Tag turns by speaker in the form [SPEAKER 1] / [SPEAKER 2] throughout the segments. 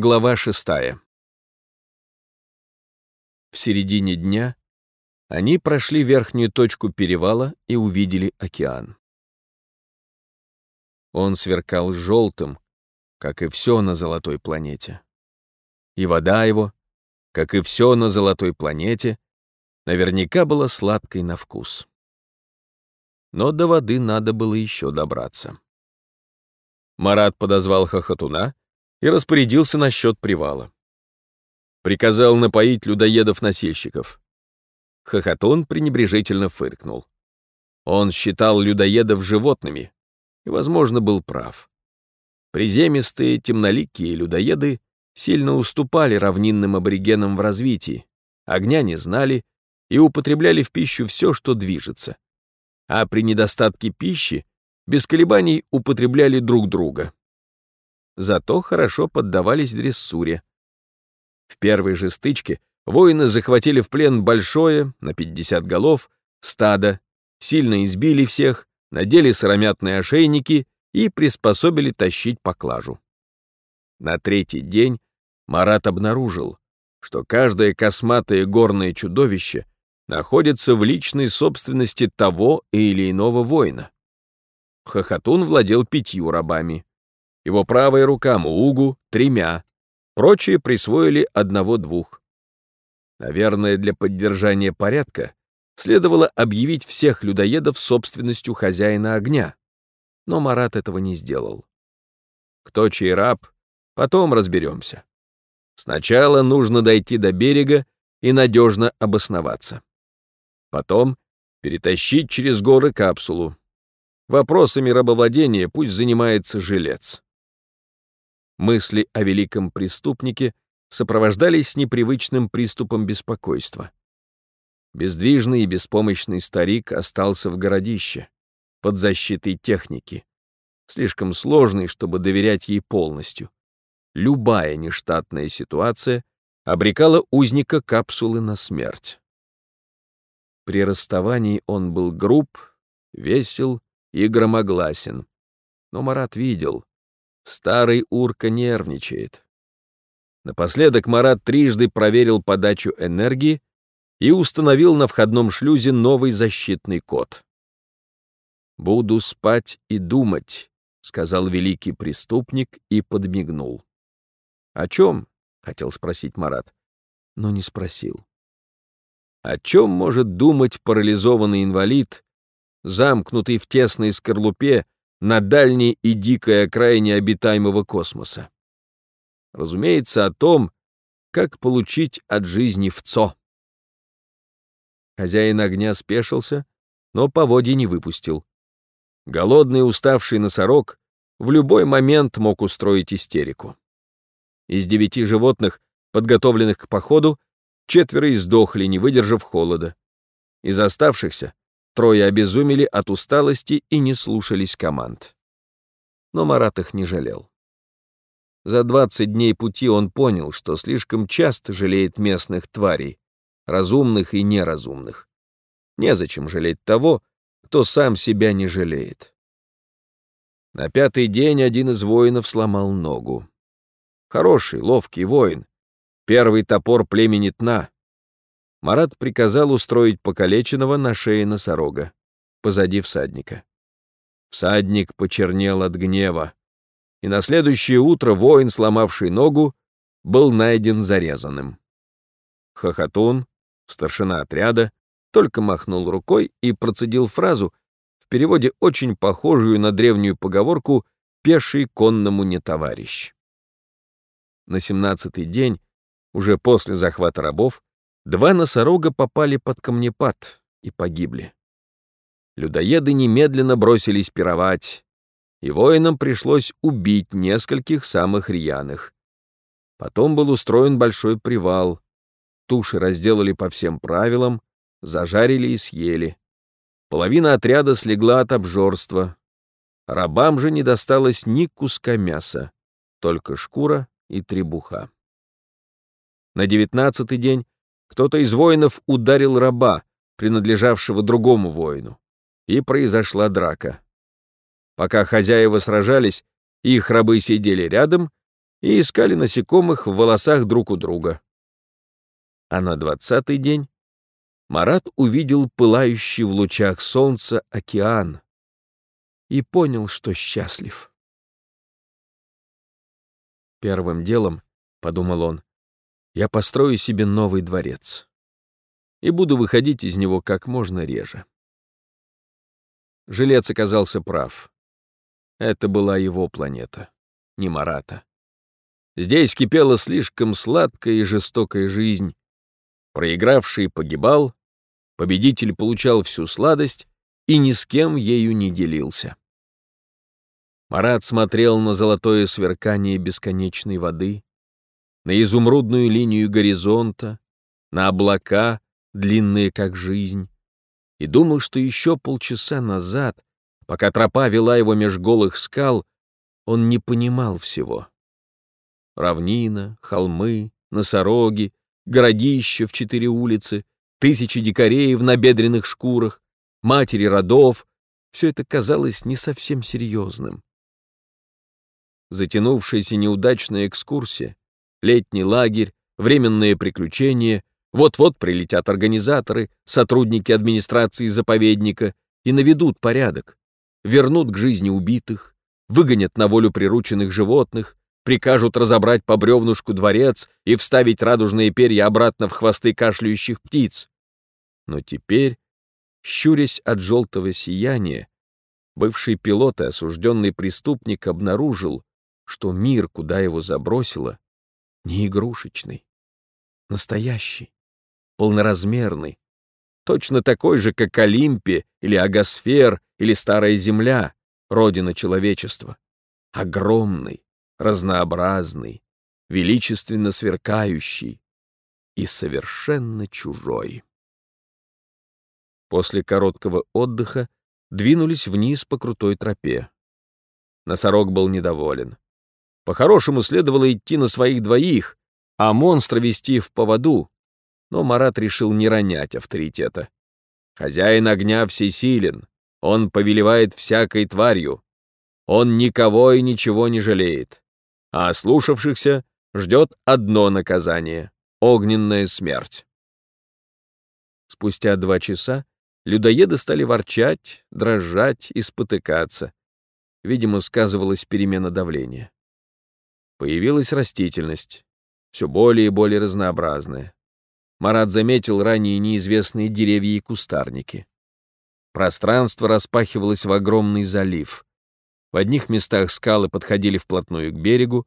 [SPEAKER 1] Глава шестая. В середине дня они прошли верхнюю точку перевала и увидели океан. Он сверкал желтым, как и все на золотой планете. И вода его, как и все на золотой планете, наверняка была сладкой на вкус. Но до воды надо было еще добраться. Марат подозвал хохотуна и распорядился насчет привала. Приказал напоить людоедов-носильщиков. Хохотун пренебрежительно фыркнул. Он считал людоедов животными и, возможно, был прав. Приземистые темноликие людоеды сильно уступали равнинным аборигенам в развитии, огня не знали и употребляли в пищу все, что движется. А при недостатке пищи без колебаний употребляли друг друга. Зато хорошо поддавались дрессуре. В первой же стычке воины захватили в плен большое, на 50 голов, стадо, сильно избили всех, надели сыромятные ошейники и приспособили тащить поклажу. На третий день Марат обнаружил, что каждое косматое горное чудовище находится в личной собственности того или иного воина. Хохотун владел пятью рабами. Его правая рука Муугу — тремя. Прочие присвоили одного-двух. Наверное, для поддержания порядка следовало объявить всех людоедов собственностью хозяина огня. Но Марат этого не сделал. Кто чей раб, потом разберемся. Сначала нужно дойти до берега и надежно обосноваться. Потом перетащить через горы капсулу. Вопросами рабовладения пусть занимается жилец. Мысли о великом преступнике сопровождались непривычным приступом беспокойства. Бездвижный и беспомощный старик остался в городище, под защитой техники, слишком сложный, чтобы доверять ей полностью. Любая нештатная ситуация обрекала узника капсулы на смерть. При расставании он был груб, весел и громогласен. Но Марат видел, старый урка нервничает. Напоследок Марат трижды проверил подачу энергии и установил на входном шлюзе новый защитный код. «Буду спать и думать», — сказал великий преступник и подмигнул. «О чем?» — хотел спросить Марат, но не спросил. О чем может думать парализованный инвалид, замкнутый в тесной скорлупе на дальней и дикой окраине обитаемого космоса. Разумеется, о том, как получить от жизни вцо. Хозяин огня спешился, но поводья не выпустил. Голодный уставший носорог в любой момент мог устроить истерику. Из девяти животных, подготовленных к походу, четверо издохли, не выдержав холода. Из оставшихся Трое обезумели от усталости и не слушались команд. Но Марат их не жалел. За 20 дней пути он понял, что слишком часто жалеет местных тварей, разумных и неразумных. Незачем жалеть того, кто сам себя не жалеет. На пятый день один из воинов сломал ногу. Хороший, ловкий воин. Первый топор племени Тна. Марат приказал устроить покалеченного на шее носорога, позади всадника. Всадник почернел от гнева, и на следующее утро воин, сломавший ногу, был найден зарезанным. Хохотун, старшина отряда, только махнул рукой и процедил фразу, в переводе очень похожую на древнюю поговорку «пеший конному не товарищ». На семнадцатый день, уже после захвата рабов, Два носорога попали под камнепад и погибли. Людоеды немедленно бросились пировать, и воинам пришлось убить нескольких самых рьяных. Потом был устроен большой привал, туши разделали по всем правилам, зажарили и съели. Половина отряда слегла от обжорства. Рабам же не досталось ни куска мяса, только шкура и требуха. На девятнадцатый день кто-то из воинов ударил раба, принадлежавшего другому воину, и произошла драка. Пока хозяева сражались, их рабы сидели рядом, и искали насекомых в волосах друг у друга. А на двадцатый день Марат увидел пылающий в лучах солнца океан и понял, что счастлив. Первым делом, — подумал он, — я построю себе новый дворец и буду выходить из него как можно реже. Жилец оказался прав. Это была его планета, не Марата. Здесь кипела слишком сладкая и жестокая жизнь. Проигравший погибал, победитель получал всю сладость и ни с кем ею не делился. Марат смотрел на золотое сверкание бесконечной воды, на изумрудную линию горизонта, на облака, длинные как жизнь, и думал, что еще полчаса назад, пока тропа вела его меж голых скал, он не понимал всего. Равнина, холмы, носороги, городища в четыре улицы, тысячи дикарей в набедренных шкурах, матери родов — все это казалось не совсем серьезным. Затянувшаяся неудачная экскурсия, летний лагерь, временные приключения, вот-вот прилетят организаторы, сотрудники администрации заповедника и наведут порядок, вернут к жизни убитых, выгонят на волю прирученных животных, прикажут разобрать по бревнушку дворец и вставить радужные перья обратно в хвосты кашляющих птиц. Но теперь, щурясь от желтого сияния, бывший пилот и осужденный преступник обнаружил, что мир, куда его забросило, не игрушечный, настоящий, полноразмерный, точно такой же, как Олимпия или Агосфер или Старая Земля, родина человечества, огромный, разнообразный, величественно сверкающий и совершенно чужой. После короткого отдыха двинулись вниз по крутой тропе. Носорог был недоволен. По-хорошему следовало идти на своих двоих, а монстра вести в поводу, но Марат решил не ронять авторитета. Хозяин огня всесилен, он повелевает всякой тварью, он никого и ничего не жалеет а ослушавшихся ждет одно наказание — огненная смерть. Спустя два часа людоеды стали ворчать, дрожать и спотыкаться. Видимо, сказывалась перемена давления. Появилась растительность, все более и более разнообразная. Марат заметил ранее неизвестные деревья и кустарники. Пространство распахивалось в огромный залив. В одних местах скалы подходили вплотную к берегу,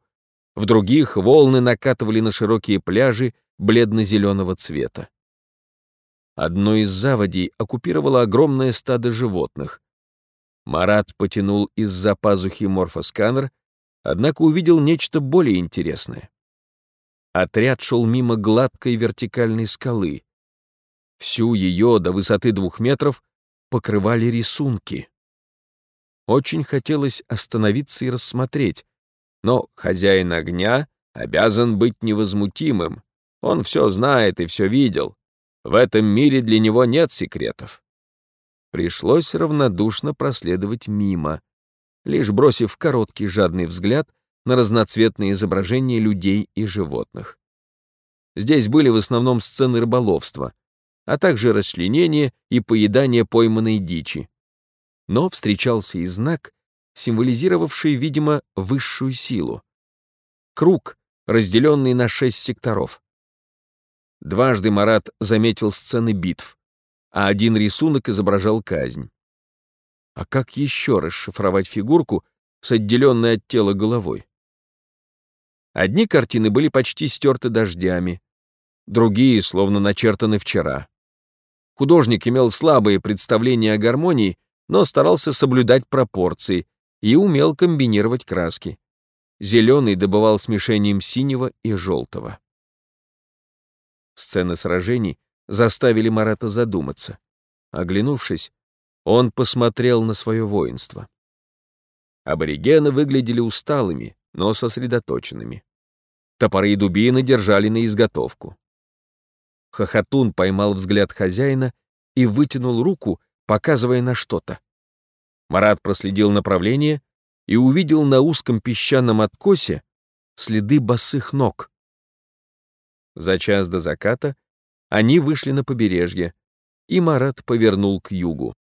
[SPEAKER 1] в других волны накатывали на широкие пляжи бледно-зеленого цвета. Одно из заводей оккупировало огромное стадо животных. Марат потянул из-за пазухи морфосканер, однако увидел нечто более интересное. Отряд шел мимо гладкой вертикальной скалы. Всю ее до высоты двух метров покрывали рисунки. Очень хотелось остановиться и рассмотреть, но хозяин огня обязан быть невозмутимым. Он все знает и все видел. В этом мире для него нет секретов. Пришлось равнодушно проследовать мимо, лишь бросив короткий жадный взгляд на разноцветные изображения людей и животных. Здесь были в основном сцены рыболовства, а также расчленение и поедание пойманной дичи, но встречался и знак, символизировавший, видимо, высшую силу. Круг, разделенный на шесть секторов. Дважды Марат заметил сцены битв, а один рисунок изображал казнь. А как еще расшифровать фигурку с отделенной от тела головой? Одни картины были почти стерты дождями, другие словно начертаны вчера. Художник имел слабые представления о гармонии но старался соблюдать пропорции и умел комбинировать краски. Зеленый добывал смешением синего и желтого. Сцены сражений заставили Марата задуматься. Оглянувшись, он посмотрел на свое воинство. Аборигены выглядели усталыми, но сосредоточенными. Топоры и дубины держали на изготовку. Хохотун поймал взгляд хозяина и вытянул руку, показывая на что-то. Марат проследил направление и увидел на узком песчаном откосе следы босых ног. За час до заката они вышли на побережье, и Марат повернул к югу.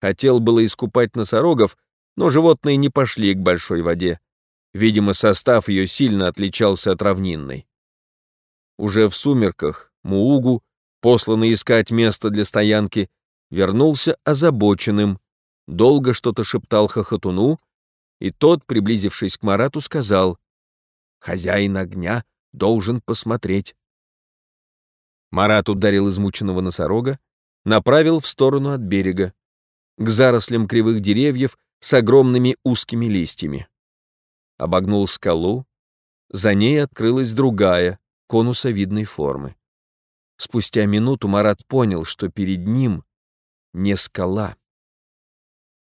[SPEAKER 1] Хотел было искупать носорогов, но животные не пошли к большой воде. Видимо, состав ее сильно отличался от равнинной. Уже в сумерках Муугу, посланный искать место для стоянки, вернулся озабоченным, долго что-то шептал хохотуну, и тот, приблизившись к Марату, сказал, «Хозяин огня должен посмотреть». Марат ударил измученного носорога, направил в сторону от берега, к зарослям кривых деревьев с огромными узкими листьями. Обогнул скалу, за ней открылась другая, конусовидной формы. Спустя минуту Марат понял, что перед ним не скала.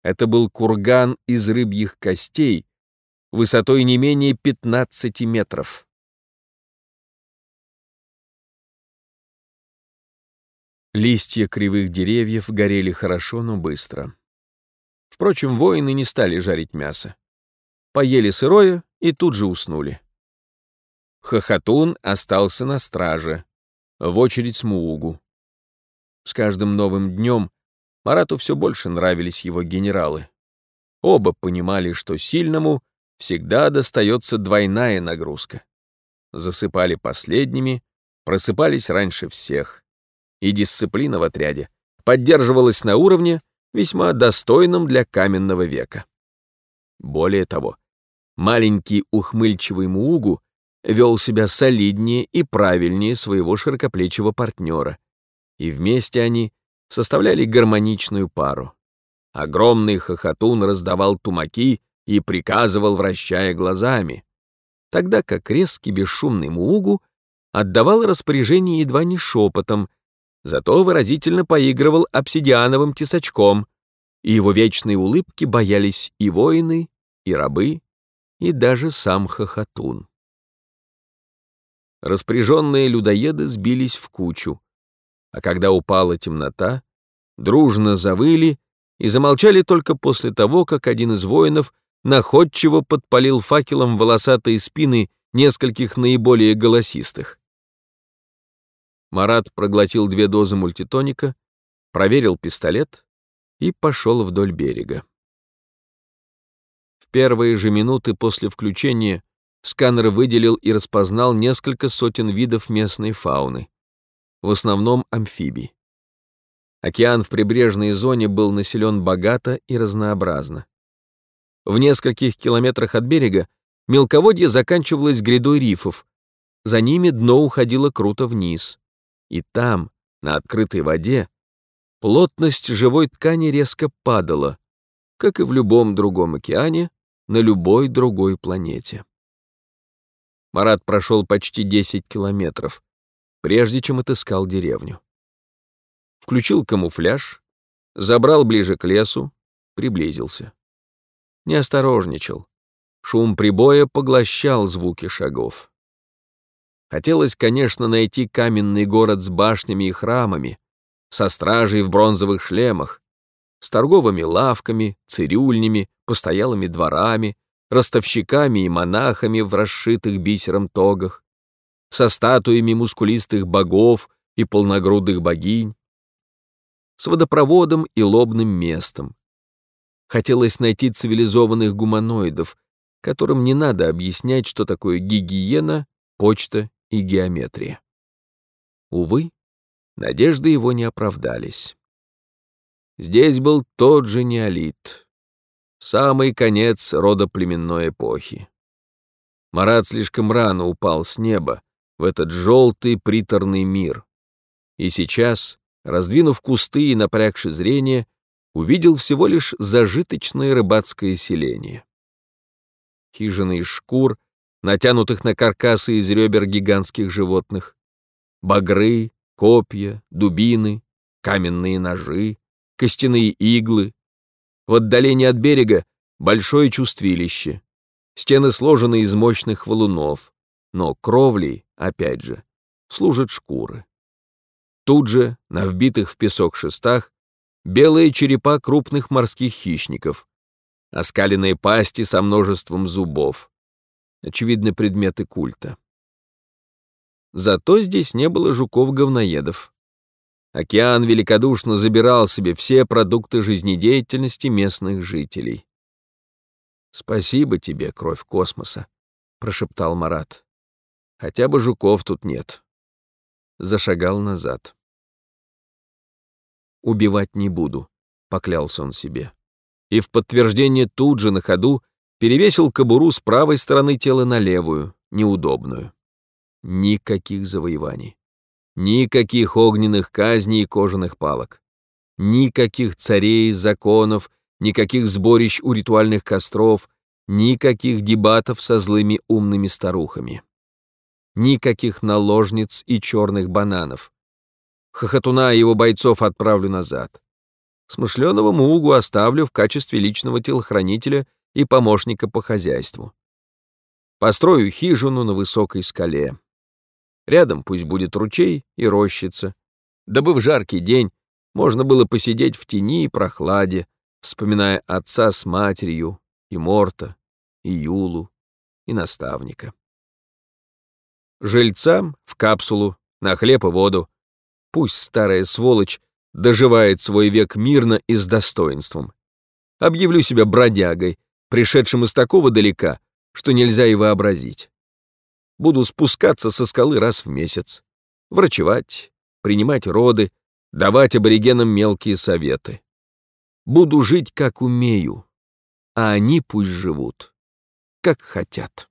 [SPEAKER 1] Это был курган из рыбьих костей, высотой не менее 15 метров. Листья кривых деревьев горели хорошо, но быстро. Впрочем, воины не стали жарить мясо. Поели сырое и тут же уснули. Хохотун остался на страже, в очередь с Муугу. С каждым новым днем Марату все больше нравились его генералы. Оба понимали, что сильному всегда достается двойная нагрузка. Засыпали последними, просыпались раньше всех и дисциплина в отряде поддерживалась на уровне, весьма достойном для каменного века. Более того, маленький ухмыльчивый Муугу вел себя солиднее и правильнее своего широкоплечего партнера, и вместе они составляли гармоничную пару. Огромный хохотун раздавал тумаки и приказывал, вращая глазами, тогда как резкий бесшумный Муугу отдавал распоряжение едва не шепотом, зато выразительно поигрывал обсидиановым тесачком, и его вечные улыбки боялись и воины, и рабы, и даже сам хохотун. Распоряженные людоеды сбились в кучу, а когда упала темнота, дружно завыли и замолчали только после того, как один из воинов находчиво подпалил факелом волосатые спины нескольких наиболее голосистых. Марат проглотил две дозы мультитоника, проверил пистолет и пошел вдоль берега. В первые же минуты после включения сканер выделил и распознал несколько сотен видов местной фауны, в основном амфибий. Океан в прибрежной зоне был населен богато и разнообразно. В нескольких километрах от берега мелководье заканчивалось грядой рифов, за ними дно уходило круто вниз. И там, на открытой воде, плотность живой ткани резко падала, как и в любом другом океане, на любой другой планете. Марат прошел почти 10 километров, прежде чем отыскал деревню. Включил камуфляж, забрал ближе к лесу, приблизился. Не осторожничал. Шум прибоя поглощал звуки шагов. Хотелось, конечно, найти каменный город с башнями и храмами, со стражей в бронзовых шлемах, с торговыми лавками, цирюльнями, постоялыми дворами, ростовщиками и монахами в расшитых бисером тогах, со статуями мускулистых богов и полногрудых богинь, с водопроводом и лобным местом. Хотелось найти цивилизованных гуманоидов, которым не надо объяснять, что такое гигиена, почта и геометрия. Увы, надежды его не оправдались. Здесь был тот же неолит, самый конец родоплеменной эпохи. Марат слишком рано упал с неба в этот желтый приторный мир, и сейчас, раздвинув кусты и напрягши зрение, увидел всего лишь зажиточное рыбацкое селение. Хижины из шкур натянутых на каркасы из ребер гигантских животных, багры, копья, дубины, каменные ножи, костяные иглы. В отдалении от берега большое чувствилище, стены сложены из мощных валунов, но кровлей, опять же, служат шкуры. Тут же, на вбитых в песок шестах, белые черепа крупных морских хищников, оскаленные пасти со множеством зубов, очевидно, предметы культа. Зато здесь не было жуков-говноедов. Океан великодушно забирал себе все продукты жизнедеятельности местных жителей. «Спасибо тебе, кровь космоса», — прошептал Марат. «Хотя бы жуков тут нет». Зашагал назад. «Убивать не буду», — поклялся он себе. И в подтверждение тут же на ходу перевесил кобуру с правой стороны тела на левую, неудобную. Никаких завоеваний. Никаких огненных казней и кожаных палок. Никаких царей, законов, никаких сборищ у ритуальных костров, никаких дебатов со злыми умными старухами. Никаких наложниц и черных бананов. Хохотуна и его бойцов отправлю назад. Смышленого Мугу оставлю в качестве личного телохранителя и помощника по хозяйству. Построю хижину на высокой скале. Рядом пусть будет ручей и рощица, дабы в жаркий день можно было посидеть в тени и прохладе, вспоминая отца с матерью, и Морта, и Юлу, и наставника. Жильцам в капсулу, на хлеб и воду. Пусть старая сволочь доживает свой век мирно и с достоинством. Объявлю себя бродягой, пришедшим из такого далека, что нельзя и вообразить. Буду спускаться со скалы раз в месяц, врачевать, принимать роды, давать аборигенам мелкие советы. Буду жить, как умею, а они пусть живут, как хотят.